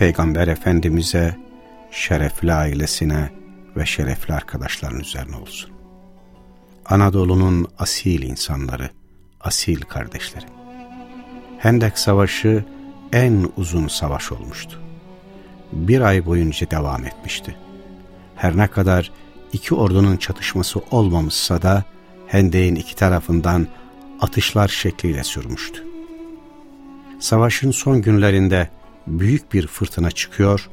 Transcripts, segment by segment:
Peygamber Efendimiz'e, şerefli ailesine ve şerefli arkadaşların üzerine olsun. Anadolu'nun asil insanları, asil kardeşleri. Hendek Savaşı en uzun savaş olmuştu. Bir ay boyunca devam etmişti. Her ne kadar iki ordunun çatışması olmamışsa da Hendek'in iki tarafından atışlar şekliyle sürmüştü. Savaşın son günlerinde büyük bir fırtına çıkıyor,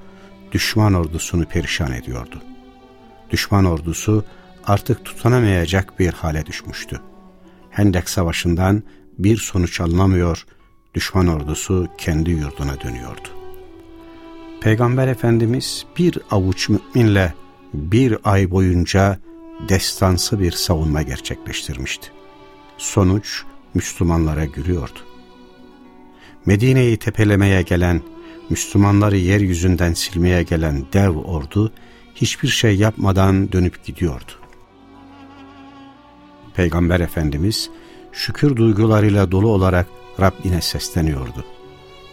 düşman ordusunu perişan ediyordu. Düşman ordusu artık tutanamayacak bir hale düşmüştü. Hendek Savaşı'ndan bir sonuç alınamıyor, düşman ordusu kendi yurduna dönüyordu. Peygamber Efendimiz bir avuç müminle bir ay boyunca destansı bir savunma gerçekleştirmişti. Sonuç Müslümanlara gülüyordu. Medine'yi tepelemeye gelen, Müslümanları yeryüzünden silmeye gelen dev ordu hiçbir şey yapmadan dönüp gidiyordu. Peygamber Efendimiz şükür duygularıyla dolu olarak Rabbine sesleniyordu.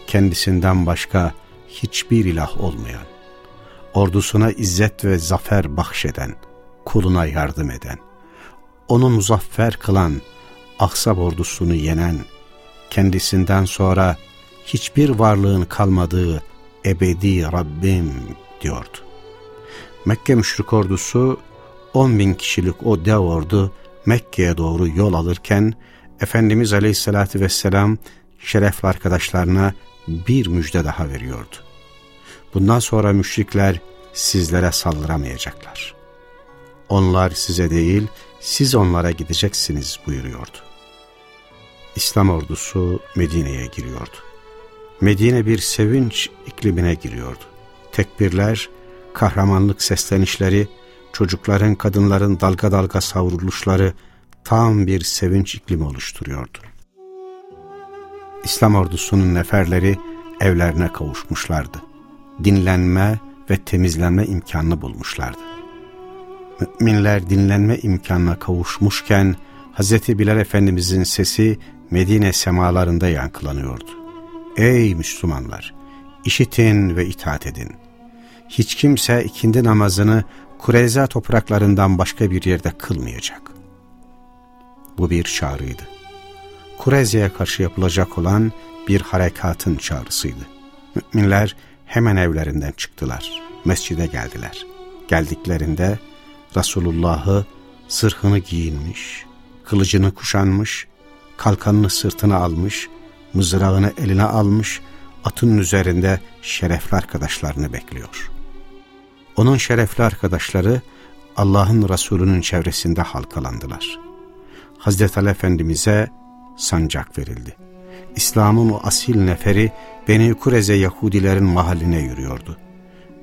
Kendisinden başka hiçbir ilah olmayan, ordusuna izzet ve zafer bahşeden, kuluna yardım eden, onu muzaffer kılan, Aksab ordusunu yenen, kendisinden sonra hiçbir varlığın kalmadığı ebedi Rabbim diyordu. Mekke müşrik ordusu 10 bin kişilik o dev ordu Mekke'ye doğru yol alırken Efendimiz Aleyhisselatü Vesselam şerefli arkadaşlarına bir müjde daha veriyordu. Bundan sonra müşrikler sizlere saldıramayacaklar. Onlar size değil, siz onlara gideceksiniz buyuruyordu. İslam ordusu Medine'ye giriyordu. Medine bir sevinç iklimine giriyordu. Tekbirler, kahramanlık seslenişleri, çocukların, kadınların dalga dalga savruluşları tam bir sevinç iklimi oluşturuyordu. İslam ordusunun neferleri evlerine kavuşmuşlardı. Dinlenme ve temizlenme imkanını bulmuşlardı. Müminler dinlenme imkanına kavuşmuşken Hz. Bilal Efendimizin sesi Medine semalarında yankılanıyordu. Ey Müslümanlar! işitin ve itaat edin. Hiç kimse ikindi namazını Kureyza topraklarından başka bir yerde kılmayacak. Bu bir çağrıydı. Kureyze'ye karşı yapılacak olan bir harekatın çağrısıydı. Müminler hemen evlerinden çıktılar. Mescide geldiler. Geldiklerinde Resulullah'ı sırhını giyinmiş, kılıcını kuşanmış, kalkanını sırtına almış, mızrağını eline almış, atının üzerinde şerefli arkadaşlarını bekliyor. Onun şerefli arkadaşları Allah'ın Resulü'nün çevresinde halkalandılar. Hazreti Ali Efendimiz'e sancak verildi. İslam'ın o asil neferi Beni Kureyze Yahudilerin mahalline yürüyordu.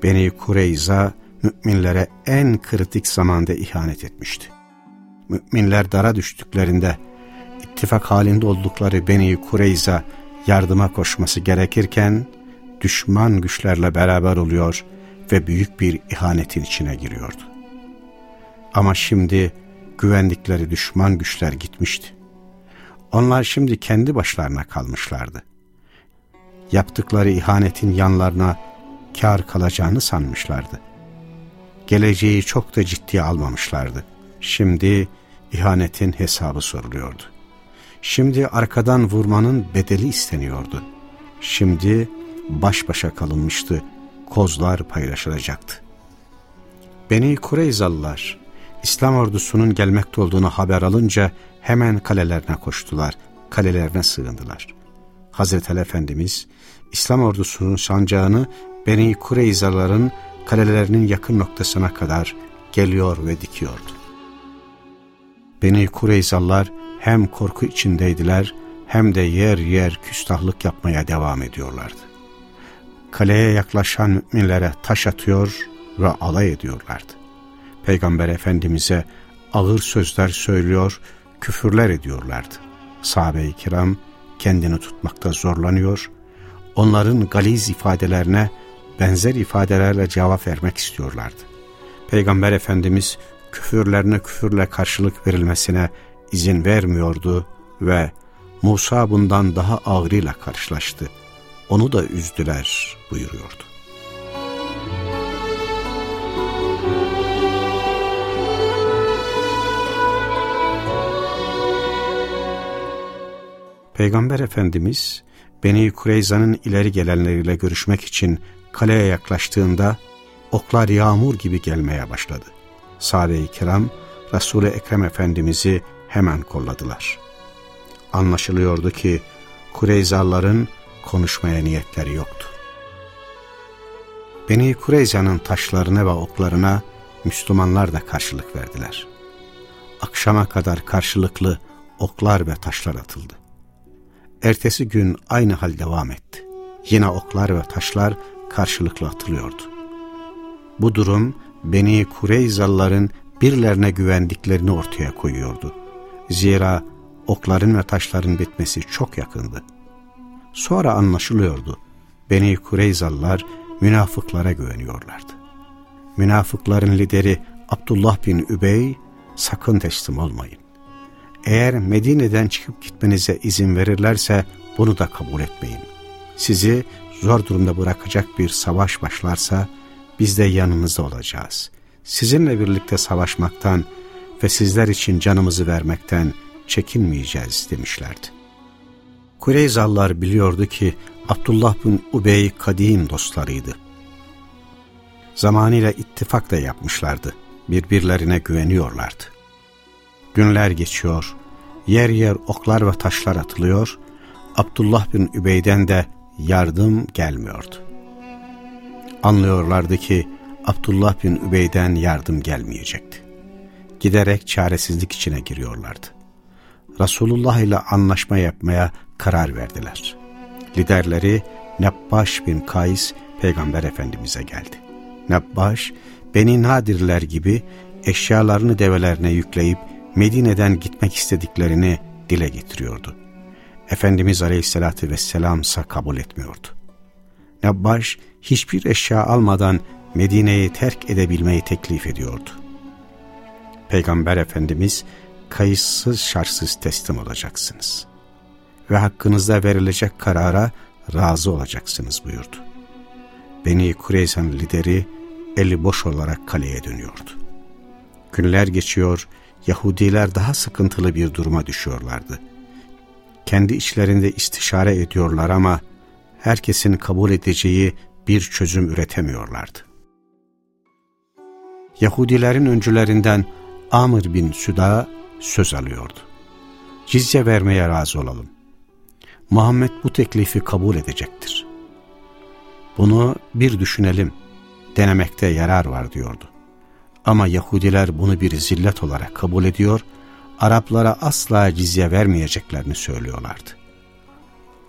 Beni Kureyza müminlere en kritik zamanda ihanet etmişti. Müminler dara düştüklerinde ittifak halinde oldukları Beni Kureyza yardıma koşması gerekirken düşman güçlerle beraber oluyor ve büyük bir ihanetin içine giriyordu. Ama şimdi güvendikleri düşman güçler gitmişti. Onlar şimdi kendi başlarına kalmışlardı. Yaptıkları ihanetin yanlarına kar kalacağını sanmışlardı. Geleceği çok da ciddiye almamışlardı. Şimdi ihanetin hesabı soruluyordu. Şimdi arkadan vurmanın bedeli isteniyordu. Şimdi baş başa kalınmıştı, kozlar paylaşılacaktı. Beni Kureyzalılar, İslam ordusunun gelmekte olduğunu haber alınca hemen kalelerine koştular, kalelerine sığındılar. Hazreti Ali Efendimiz, İslam ordusunun sancağını Beni Kureyzalıların kalelerinin yakın noktasına kadar geliyor ve dikiyordu. Beni Kureyzalılar hem korku içindeydiler hem de yer yer küstahlık yapmaya devam ediyorlardı. kaleye yaklaşan müminlere taş atıyor ve alay ediyorlardı. Peygamber Efendimiz'e ağır sözler söylüyor, küfürler ediyorlardı. Sahabe-i kiram kendini tutmakta zorlanıyor, onların galiz ifadelerine benzer ifadelerle cevap vermek istiyorlardı. Peygamber Efendimiz küfürlerine küfürle karşılık verilmesine izin vermiyordu ve Musa bundan daha ağrıyla karşılaştı. Onu da üzdüler buyuruyordu. Peygamber Efendimiz Beni Kureyza'nın ileri gelenleriyle görüşmek için kaleye yaklaştığında oklar yağmur gibi gelmeye başladı. Sahabe-i kiram Resul-i Ekrem Efendimiz'i hemen kolladılar. Anlaşılıyordu ki Kureyzalıların konuşmaya niyetleri yoktu. Beni Kureyza'nın taşlarına ve oklarına Müslümanlar da karşılık verdiler. Akşama kadar karşılıklı oklar ve taşlar atıldı. Ertesi gün aynı hal devam etti. Yine oklar ve taşlar karşılıklı atılıyordu. Bu durum Beni Kureyzalıların birilerine güvendiklerini ortaya koyuyordu. Zira okların ve taşların bitmesi çok yakındı. Sonra anlaşılıyordu. Beni Kureyzalılar münafıklara güveniyorlardı. Münafıkların lideri Abdullah bin Übey sakın teslim olmayın. Eğer Medine'den çıkıp gitmenize izin verirlerse bunu da kabul etmeyin. Sizi zor durumda bırakacak bir savaş başlarsa biz de yanınızda olacağız. Sizinle birlikte savaşmaktan ve sizler için canımızı vermekten çekinmeyeceğiz demişlerdi. Kureyzallar biliyordu ki Abdullah bin Ubey kadim dostlarıydı. Zamanıyla ittifak da yapmışlardı. Birbirlerine güveniyorlardı. Günler geçiyor, yer yer oklar ve taşlar atılıyor, Abdullah bin Übey'den de yardım gelmiyordu. Anlıyorlardı ki Abdullah bin Übey'den yardım gelmeyecekti. Giderek çaresizlik içine giriyorlardı. Resulullah ile anlaşma yapmaya karar verdiler. Liderleri Nebbaş bin Kays Peygamber Efendimiz'e geldi. Nebbaş, Beni Nadirler gibi eşyalarını develerine yükleyip Medine'den gitmek istediklerini dile getiriyordu. Efendimiz Aleyhisselatü Vesselam ise kabul etmiyordu. Nebbaş hiçbir eşya almadan Medine'yi terk edebilmeyi teklif ediyordu. Peygamber Efendimiz kayıtsız şartsız teslim olacaksınız ve hakkınızda verilecek karara razı olacaksınız buyurdu. Beni Kureyza'nın lideri eli boş olarak kaleye dönüyordu. Günler geçiyor, Yahudiler daha sıkıntılı bir duruma düşüyorlardı. Kendi içlerinde istişare ediyorlar ama herkesin kabul edeceği bir çözüm üretemiyorlardı. Yahudilerin öncülerinden Amr bin Süda söz alıyordu. Cizye vermeye razı olalım. Muhammed bu teklifi kabul edecektir. Bunu bir düşünelim, denemekte yarar var diyordu. Ama Yahudiler bunu bir zillet olarak kabul ediyor, Araplara asla cizye vermeyeceklerini söylüyorlardı.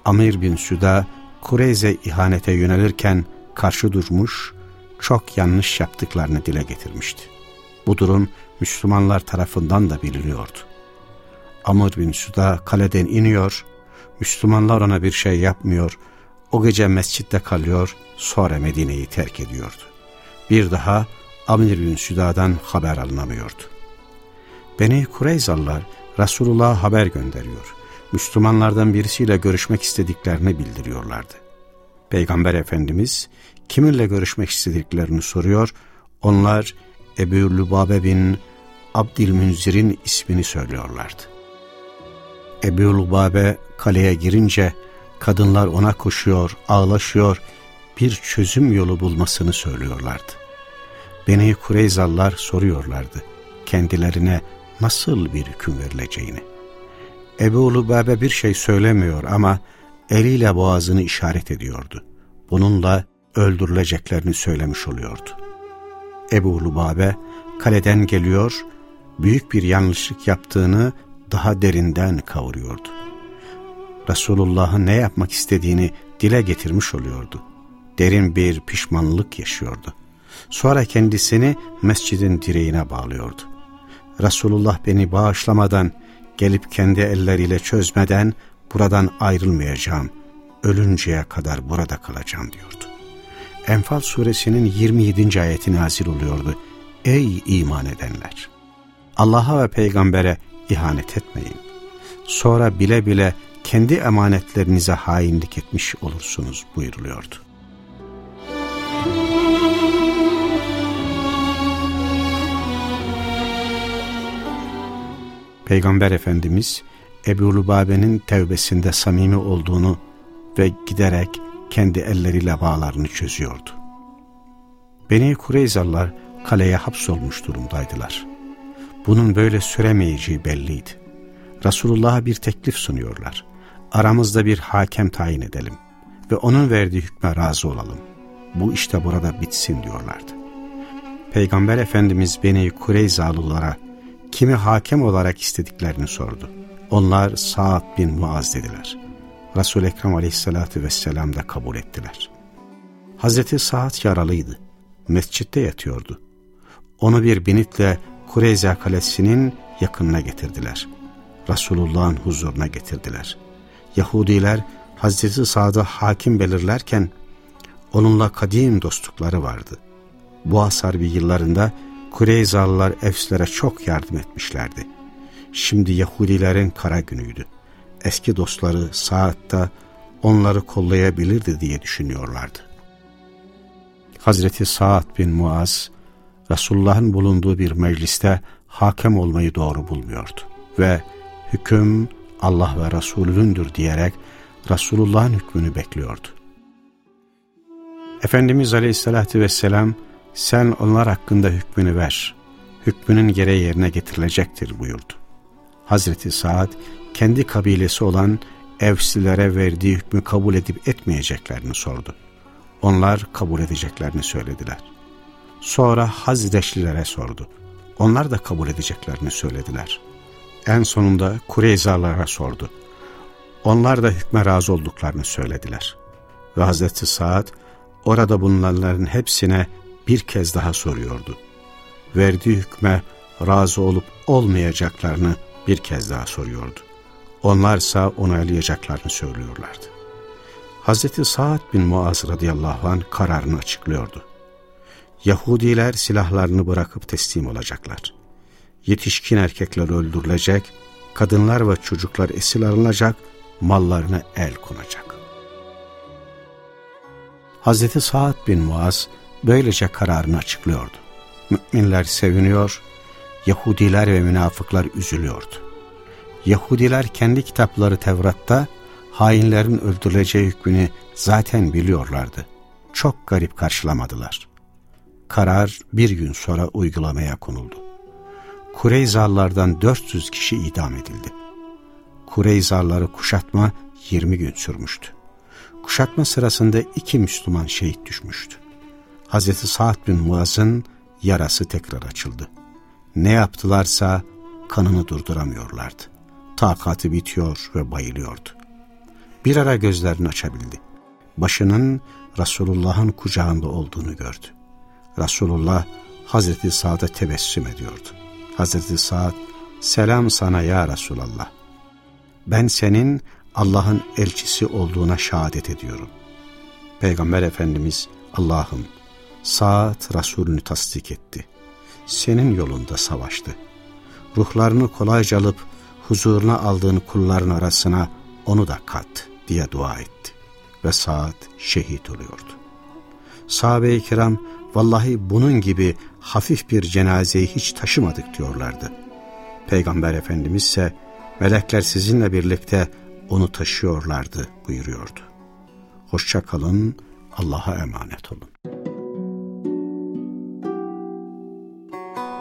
Amir bin Süda, Kureyze ihanete yönelirken karşı durmuş, çok yanlış yaptıklarını dile getirmişti. Bu durum Müslümanlar tarafından da biliniyordu. Amr bin Süda kaleden iniyor, Müslümanlar ona bir şey yapmıyor, o gece mescitte kalıyor, sonra Medine'yi terk ediyordu. Bir daha Amir bin Süda'dan haber alınamıyordu. Beni Kureyzalılar Resulullah'a haber gönderiyor. Müslümanlardan birisiyle görüşmek istediklerini bildiriyorlardı. Peygamber Efendimiz kiminle görüşmek istediklerini soruyor. Onlar Ebu Lübabe bin Abdülmünzir'in ismini söylüyorlardı. Ebu Lübabe kaleye girince kadınlar ona koşuyor, ağlaşıyor, bir çözüm yolu bulmasını söylüyorlardı. Beni Kureyzallar soruyorlardı kendilerine nasıl bir hüküm verileceğini. Ebu Lübabe bir şey söylemiyor ama eliyle boğazını işaret ediyordu. Bununla öldürüleceklerini söylemiş oluyordu. Ebu Lubabe kaleden geliyor, büyük bir yanlışlık yaptığını daha derinden kavuruyordu. Resulullah'ın ne yapmak istediğini dile getirmiş oluyordu. derin bir pişmanlık yaşıyordu. Sonra kendisini mescidin direğine bağlıyordu. Resulullah beni bağışlamadan, gelip kendi elleriyle çözmeden buradan ayrılmayacağım, ölünceye kadar burada kalacağım diyordu. Enfal suresinin 27. ayeti nazil oluyordu. Ey iman edenler! Allah'a ve peygambere ihanet etmeyin. Sonra bile bile kendi emanetlerinize hainlik etmiş olursunuz buyuruluyordu. Peygamber Efendimiz Ebu Lubabe'nin tevbesinde samimi olduğunu ve giderek kendi elleriyle bağlarını çözüyordu. Beni Kureyzalılar kaleye hapsolmuş durumdaydılar. Bunun böyle süremeyeceği belliydi. Resulullah'a bir teklif sunuyorlar. Aramızda bir hakem tayin edelim ve onun verdiği hükme razı olalım. Bu işte burada bitsin diyorlardı. Peygamber Efendimiz beni Kureyzalılara kimi hakem olarak istediklerini sordu. Onlar Sa'd bin Muaz dediler. Resul-i Ekrem aleyhissalatü vesselam da kabul ettiler. Hazreti Sa'd yaralıydı. Mescitte yatıyordu. Onu bir binitle Kureyza kalesinin yakınına getirdiler. Resulullah'ın huzuruna getirdiler. Yahudiler Hazreti Sa'd'ı hakim belirlerken onunla kadim dostlukları vardı. Bu Asarbi yıllarında Kureyzalılar Efslere çok yardım etmişlerdi. Şimdi Yahudilerin kara günüydü. Eski dostları Saad'da onları kollayabilirdi diye düşünüyorlardı. Hazreti Saad bin Muaz, Resulullah'ın bulunduğu bir mecliste hakem olmayı doğru bulmuyordu. Ve hüküm Allah ve Resulü'ndür diyerek Resulullah'ın hükmünü bekliyordu. Efendimiz Aleyhisselatü Vesselam, sen onlar hakkında hükmünü ver, hükmünün gereği yerine getirilecektir buyurdu. Hazreti Saad kendi kabilesi olan Evsilere verdiği hükmü kabul edip etmeyeceklerini sordu. Onlar kabul edeceklerini söylediler. Sonra Hazreçlilere sordu. Onlar da kabul edeceklerini söylediler. En sonunda Kureyzalara sordu. Onlar da hükme razı olduklarını söylediler. Ve Hazreti Saad orada bulunanların hepsine bir kez daha soruyordu. Verdiği hükme razı olup olmayacaklarını bir kez daha soruyordu. Onlarsa onaylayacaklarını söylüyorlardı. Hz. Sa'd bin Muaz radıyallahu an kararını açıklıyordu. Yahudiler silahlarını bırakıp teslim olacaklar. Yetişkin erkekler öldürülecek, kadınlar ve çocuklar esir alınacak, mallarına el konacak. Hz. Sa'd bin Muaz böylece kararını açıklıyordu. Müminler seviniyor, Yahudiler ve münafıklar üzülüyordu. Yahudiler kendi kitapları Tevrat'ta hainlerin öldürüleceği hükmünü zaten biliyorlardı. Çok garip karşılamadılar. Karar bir gün sonra uygulamaya konuldu. Kureyzarlardan 400 kişi idam edildi. Kureyzarları kuşatma 20 gün sürmüştü. Kuşatma sırasında iki Müslüman şehit düşmüştü. Hazreti Sa'd bin Muaz'ın yarası tekrar açıldı. Ne yaptılarsa kanını durduramıyorlardı. Takati bitiyor ve bayılıyordu. Bir ara gözlerini açabildi. Başının Resulullah'ın kucağında olduğunu gördü. Resulullah Hazreti Sa'd'a tebessüm ediyordu. Hazreti Sa'd, selam sana ya Resulallah. Ben senin Allah'ın elçisi olduğuna şehadet ediyorum. Peygamber Efendimiz, Allah'ım, Sa'd Resulünü tasdik etti. Senin yolunda savaştı. Ruhlarını kolayca alıp huzuruna aldığın kulların arasına onu da kat diye dua etti. Ve Sa'd şehit oluyordu. Sahabe-i kiram vallahi bunun gibi hafif bir cenazeyi hiç taşımadık diyorlardı. Peygamber Efendimiz ise melekler sizinle birlikte onu taşıyorlardı buyuruyordu. Hoşça kalın, Allah'a emanet olun.